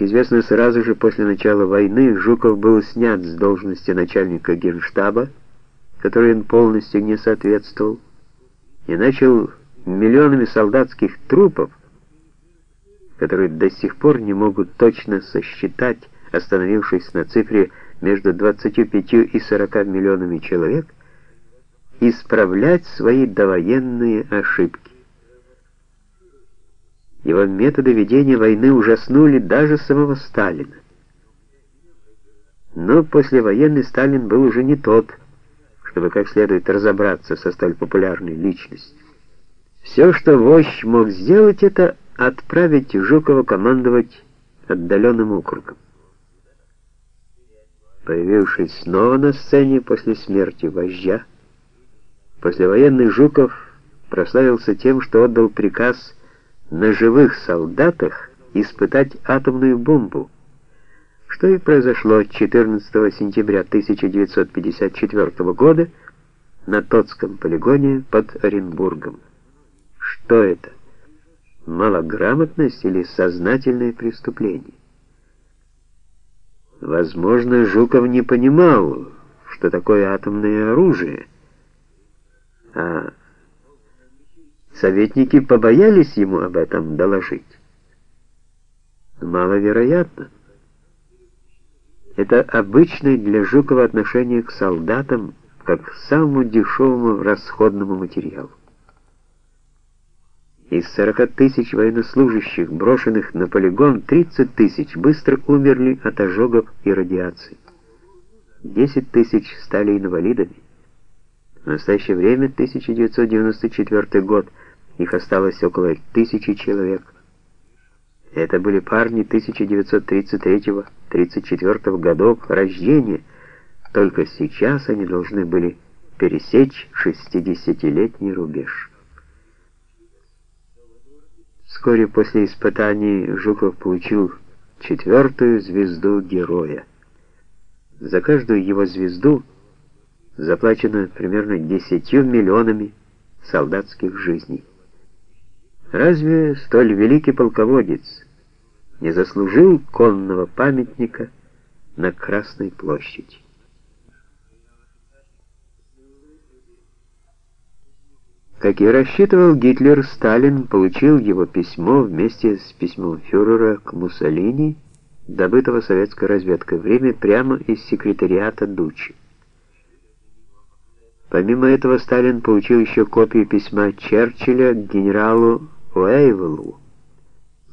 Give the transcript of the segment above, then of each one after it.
Известно, сразу же после начала войны Жуков был снят с должности начальника генштаба, которой он полностью не соответствовал, и начал миллионами солдатских трупов, которые до сих пор не могут точно сосчитать, остановившись на цифре между 25 и 40 миллионами человек, исправлять свои довоенные ошибки. Его методы ведения войны ужаснули даже самого Сталина. Но послевоенный Сталин был уже не тот, чтобы как следует разобраться со столь популярной личностью. Все, что вождь мог сделать, это отправить Жукова командовать отдаленным округом. Появившись снова на сцене после смерти вождя, послевоенный Жуков прославился тем, что отдал приказ на живых солдатах испытать атомную бомбу, что и произошло 14 сентября 1954 года на Тотском полигоне под Оренбургом. Что это? Малограмотность или сознательное преступление? Возможно, Жуков не понимал, что такое атомное оружие, а советники побоялись ему об этом доложить. Маловероятно. Это обычное для Жукова отношение к солдатам, как к самому дешевому расходному материалу. Из 40 тысяч военнослужащих, брошенных на полигон, 30 тысяч быстро умерли от ожогов и радиации. 10 тысяч стали инвалидами. В настоящее время, 1994 год, их осталось около тысячи человек. Это были парни 1933-34 годов рождения. Только сейчас они должны были пересечь 60-летний рубеж. Вскоре после испытаний Жуков получил четвертую звезду героя. За каждую его звезду заплачено примерно 10 миллионами солдатских жизней. Разве столь великий полководец не заслужил конного памятника на Красной площади? Как и рассчитывал Гитлер, Сталин получил его письмо вместе с письмом фюрера к Муссолини, добытого советской разведкой, время прямо из секретариата Дучи. Помимо этого, Сталин получил еще копию письма Черчилля к генералу Уэйвеллу,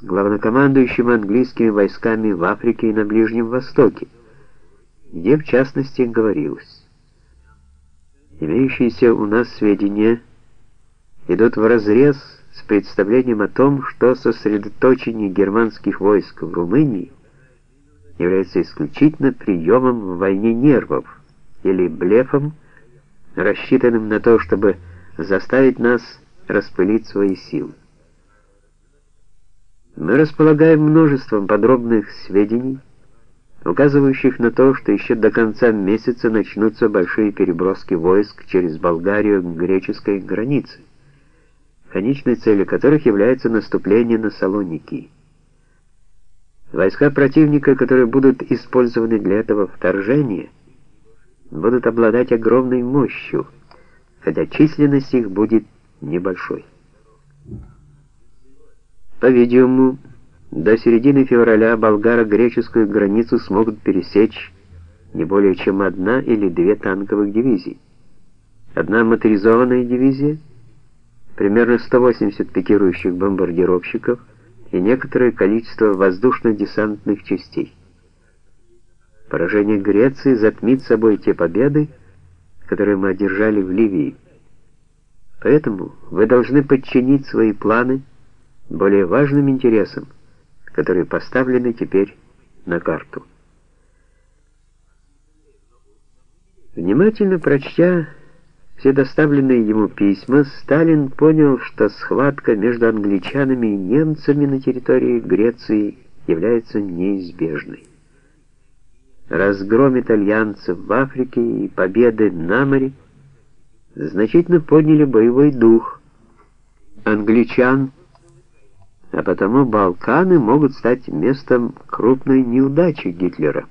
главнокомандующему английскими войсками в Африке и на Ближнем Востоке, где, в частности, говорилось. «Имеющиеся у нас сведения – идут вразрез с представлением о том, что сосредоточение германских войск в Румынии является исключительно приемом в войне нервов или блефом, рассчитанным на то, чтобы заставить нас распылить свои силы. Мы располагаем множеством подробных сведений, указывающих на то, что еще до конца месяца начнутся большие переброски войск через Болгарию к греческой границе конечной целью которых является наступление на Салоники. Войска противника, которые будут использованы для этого вторжения, будут обладать огромной мощью, хотя численность их будет небольшой. По-видимому, до середины февраля болгаро-греческую границу смогут пересечь не более чем одна или две танковых дивизии. Одна моторизованная дивизия — примерно 180 пикирующих бомбардировщиков и некоторое количество воздушно-десантных частей. Поражение Греции затмит собой те победы, которые мы одержали в Ливии. Поэтому вы должны подчинить свои планы более важным интересам, которые поставлены теперь на карту. Внимательно прочтя все доставленные ему письма, Сталин понял, что схватка между англичанами и немцами на территории Греции является неизбежной. Разгром итальянцев в Африке и победы на море значительно подняли боевой дух англичан, а потому Балканы могут стать местом крупной неудачи Гитлера.